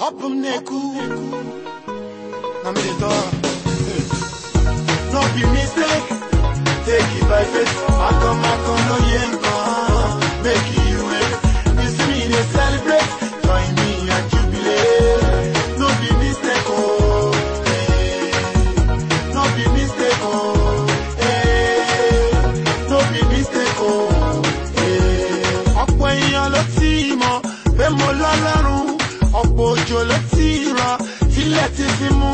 Hapụ m na-ekwu na m dey talk. No be mistake, take it by faith. Akọ makọ no ye nkan, make you òjò ló ti rọ̀ tílẹ̀ ti fi mú.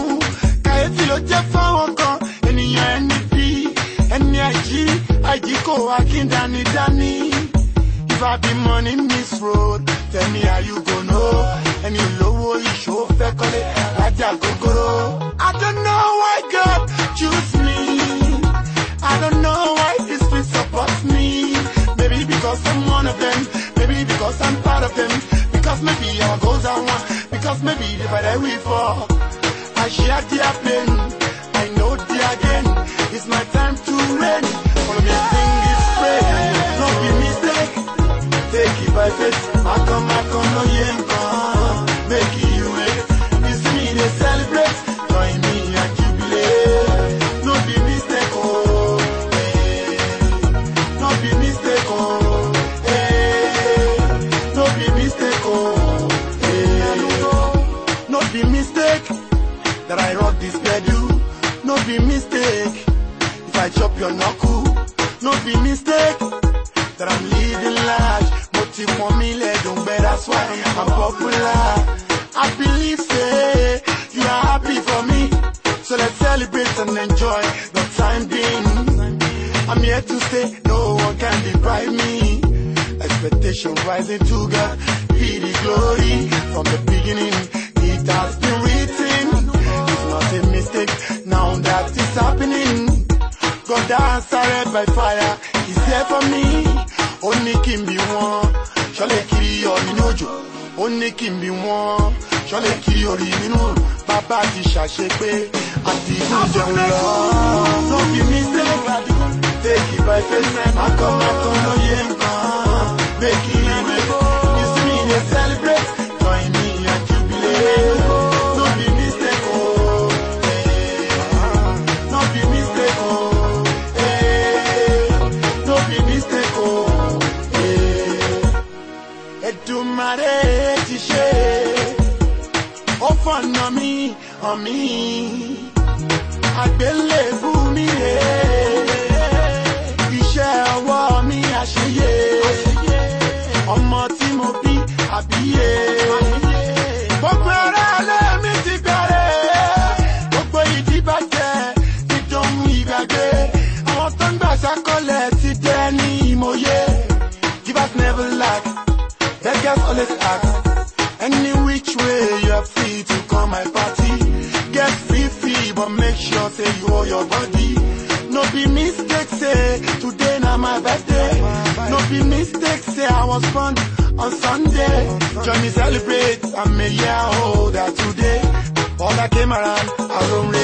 Kàyéfì ló jẹ́ fáwọn kan, ènìyàn ẹni bí ẹni àjí, àjí kò wá kí n dání dání. If I be money miss road, tell me how you go know. Ẹni olówó ìṣó fẹ́ kọ́lé lájà gógóró. I don't know why God choose me. I don't know why this street supports me. Maybe because I'm one of them. Maybe because I'm part of them. Because maybe our goals are one. Because maybe the better we fall. I share their pain. I know their gain. It's my time to reign. Follow me, sing this praise. No be mistake. Take it by faith. I come, I come, no. Make you oh. eh. No be mistake that I rock this schedule. Not be mistake if I chop your knuckle. Not be mistake that I'm living large. Motive for me, let don't bet that's why I'm popular. I believe say you are happy for me. So let's celebrate and enjoy the time being. I'm here to stay, no one can deprive me. Expectation rising to God, be the glory. From the beginning, it has been written. It's not a mistake, now that is happening. God answered by fire, he's there for me. Only ní kí n bí wọn, ṣọlẹ̀ kiri ọ̀rì nínú òjò. Ó ní kí n bí wọn, ṣọlẹ̀ kiri nínú òrùn. Bàbá ti ṣàṣepé àti ìlú jẹun lọ. No be mistake, take it by faith. Akọ akọ lóye nǹkan, make it Èdùmàrè ti ṣe, ó fọ̀nà mi hàn mí, àgbélébù mi rè. Iṣẹ́ ọwọ́ mi àṣeyẹ, ọmọ tí mo bí àbíyè. Gbogbo mi ti bẹ̀rẹ̀, gbogbo ìdíbàjẹ́ ti dohun ìgbàgbé, àwọn beggars always ask. Any which way you are free to come my party. Get free free, but make sure say you owe your body. No be mistake say today na my birthday. No be mistake say I was born on Sunday. Join me celebrate, I'm a year older today. All that came around, I don't really